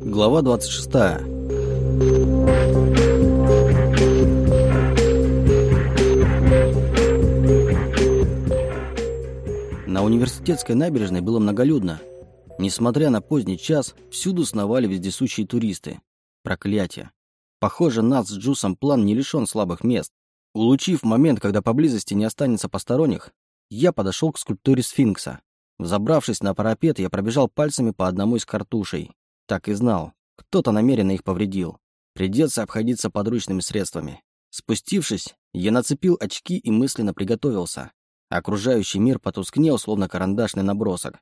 Глава 26. На университетской набережной было многолюдно. Несмотря на поздний час, всюду сновали вездесущие туристы. Проклятие. Похоже, нас с Джусом план не лишен слабых мест. Улучив момент, когда поблизости не останется посторонних, я подошел к скульптуре сфинкса. Взобравшись на парапет, я пробежал пальцами по одному из картушей. Так и знал. Кто-то намеренно их повредил. Придется обходиться подручными средствами. Спустившись, я нацепил очки и мысленно приготовился. Окружающий мир потускнел, словно карандашный набросок.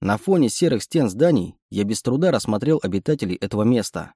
На фоне серых стен зданий я без труда рассмотрел обитателей этого места.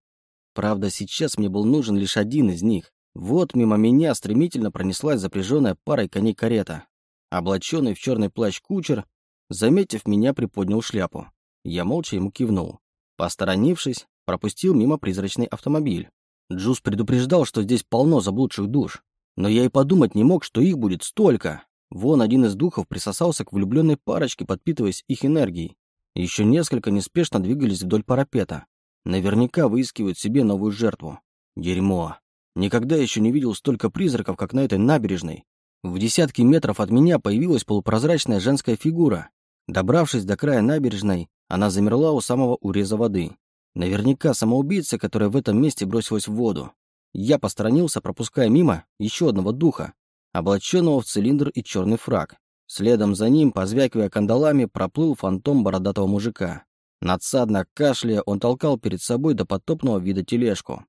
Правда, сейчас мне был нужен лишь один из них. Вот мимо меня стремительно пронеслась запряженная парой коней карета. Облаченный в черный плащ кучер Заметив меня, приподнял шляпу. Я молча ему кивнул. Посторонившись, пропустил мимо призрачный автомобиль. Джус предупреждал, что здесь полно заблудших душ. Но я и подумать не мог, что их будет столько. Вон один из духов присосался к влюбленной парочке, подпитываясь их энергией. Еще несколько неспешно двигались вдоль парапета. Наверняка выискивают себе новую жертву. Дерьмо. Никогда еще не видел столько призраков, как на этой набережной. В десятки метров от меня появилась полупрозрачная женская фигура. Добравшись до края набережной, она замерла у самого уреза воды. Наверняка самоубийца, которая в этом месте бросилась в воду. Я посторонился, пропуская мимо еще одного духа, облаченного в цилиндр и черный фраг. Следом за ним, позвякивая кандалами, проплыл фантом бородатого мужика. Надсадно кашляя, он толкал перед собой до потопного вида тележку.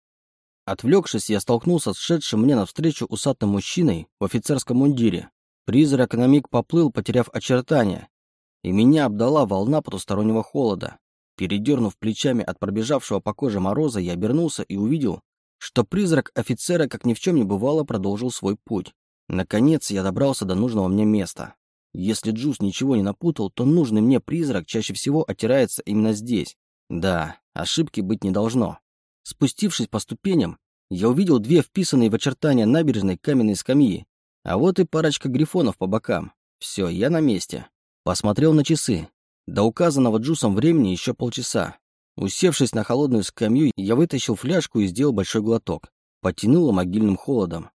Отвлекшись, я столкнулся с шедшим мне навстречу усатым мужчиной в офицерском мундире. Призрак на миг поплыл, потеряв очертания, и меня обдала волна потустороннего холода. Передернув плечами от пробежавшего по коже мороза, я обернулся и увидел, что призрак офицера, как ни в чем не бывало, продолжил свой путь. Наконец я добрался до нужного мне места. Если Джус ничего не напутал, то нужный мне призрак чаще всего отирается именно здесь. Да, ошибки быть не должно. Спустившись по ступеням, я увидел две вписанные в очертания набережной каменные скамьи, а вот и парочка грифонов по бокам. Все, я на месте. Посмотрел на часы. До указанного Джусом времени еще полчаса. Усевшись на холодную скамью, я вытащил фляжку и сделал большой глоток. Потянуло могильным холодом.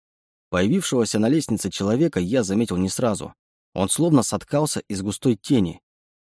Появившегося на лестнице человека я заметил не сразу. Он словно соткался из густой тени.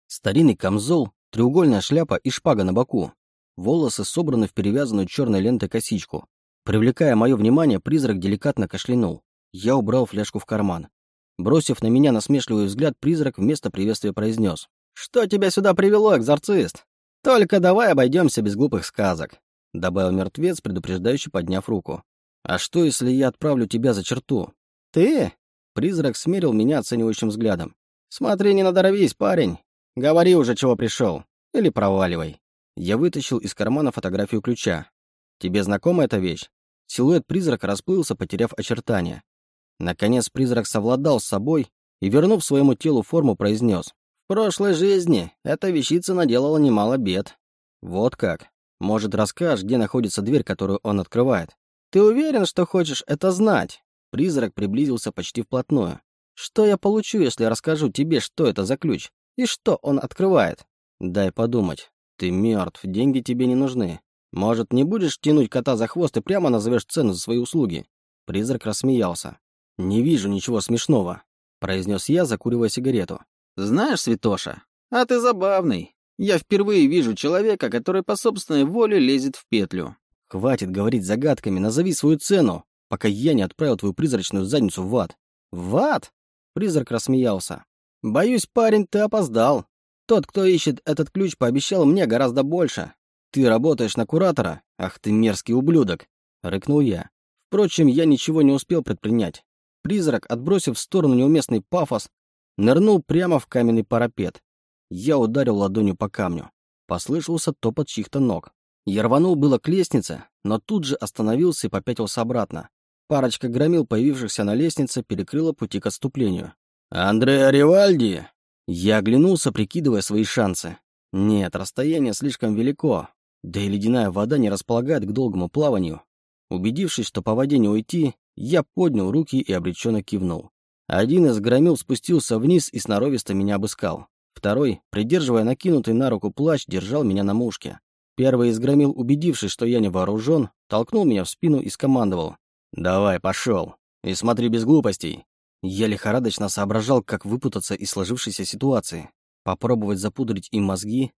Старинный камзол, треугольная шляпа и шпага на боку. Волосы собраны в перевязанную черной лентой косичку. Привлекая мое внимание, призрак деликатно кашлянул. Я убрал фляжку в карман. Бросив на меня насмешливый взгляд, призрак вместо приветствия произнес. «Что тебя сюда привело, экзорцист? Только давай обойдемся без глупых сказок», добавил мертвец, предупреждающий, подняв руку. «А что, если я отправлю тебя за черту?» «Ты?» Призрак смерил меня оценивающим взглядом. «Смотри, не надоровись, парень. Говори уже, чего пришел. Или проваливай». Я вытащил из кармана фотографию ключа. «Тебе знакома эта вещь?» Силуэт призрака расплылся, потеряв очертания. Наконец призрак совладал с собой и, вернув своему телу форму, произнес. «В прошлой жизни эта вещица наделала немало бед». «Вот как? Может, расскажешь, где находится дверь, которую он открывает?» «Ты уверен, что хочешь это знать?» Призрак приблизился почти вплотную. «Что я получу, если расскажу тебе, что это за ключ? И что он открывает?» «Дай подумать. Ты мертв, деньги тебе не нужны. Может, не будешь тянуть кота за хвост и прямо назовешь цену за свои услуги?» Призрак рассмеялся. «Не вижу ничего смешного», — произнес я, закуривая сигарету. «Знаешь, Святоша, а ты забавный. Я впервые вижу человека, который по собственной воле лезет в петлю. Хватит говорить загадками, назови свою цену, пока я не отправил твою призрачную задницу в ад». «В ад?» — призрак рассмеялся. «Боюсь, парень, ты опоздал. Тот, кто ищет этот ключ, пообещал мне гораздо больше. Ты работаешь на куратора? Ах ты мерзкий ублюдок!» — рыкнул я. Впрочем, я ничего не успел предпринять. Призрак, отбросив в сторону неуместный пафос, нырнул прямо в каменный парапет. Я ударил ладонью по камню. Послышался топот чьих-то ног. Я рванул было к лестнице, но тут же остановился и попятился обратно. Парочка громил, появившихся на лестнице, перекрыла пути к отступлению. «Андреа Ривальди!» Я оглянулся, прикидывая свои шансы. Нет, расстояние слишком велико, да и ледяная вода не располагает к долгому плаванию. Убедившись, что по воде не уйти, я поднял руки и обреченно кивнул. Один из громил спустился вниз и сноровисто меня обыскал. Второй, придерживая накинутый на руку плащ, держал меня на мушке. Первый изгромил, убедившись, что я не вооружен, толкнул меня в спину и скомандовал. «Давай, пошел. И смотри без глупостей». Я лихорадочно соображал, как выпутаться из сложившейся ситуации. Попробовать запудрить им мозги?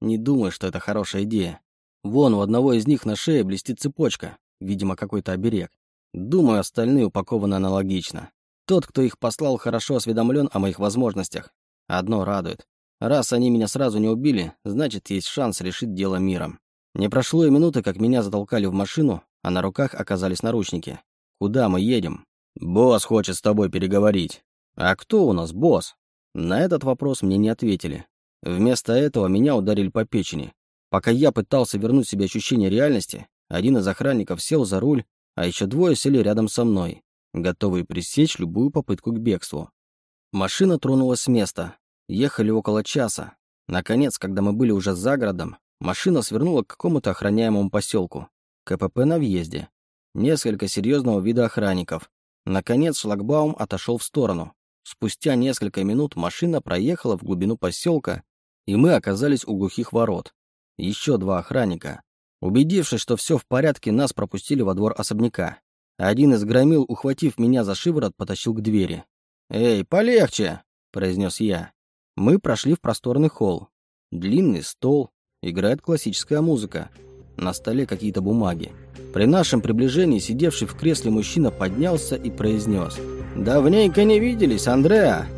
Не думаю, что это хорошая идея. Вон, у одного из них на шее блестит цепочка, видимо, какой-то оберег. Думаю, остальные упакованы аналогично. Тот, кто их послал, хорошо осведомлен о моих возможностях. Одно радует. Раз они меня сразу не убили, значит, есть шанс решить дело миром. Не прошло и минуты, как меня затолкали в машину, а на руках оказались наручники. Куда мы едем? «Босс хочет с тобой переговорить». «А кто у нас босс?» На этот вопрос мне не ответили. Вместо этого меня ударили по печени. Пока я пытался вернуть себе ощущение реальности, один из охранников сел за руль, а еще двое сели рядом со мной, готовые пресечь любую попытку к бегству. Машина тронулась с места. Ехали около часа. Наконец, когда мы были уже за городом, машина свернула к какому-то охраняемому поселку. КПП на въезде. Несколько серьезного вида охранников, Наконец шлагбаум отошел в сторону. Спустя несколько минут машина проехала в глубину поселка, и мы оказались у глухих ворот. Еще два охранника. Убедившись, что все в порядке, нас пропустили во двор особняка. Один из громил, ухватив меня за шиворот, потащил к двери. «Эй, полегче!» – произнес я. Мы прошли в просторный холл. Длинный стол, играет классическая музыка. На столе какие-то бумаги. При нашем приближении сидевший в кресле мужчина поднялся и произнес. «Давненько не виделись, Андреа!»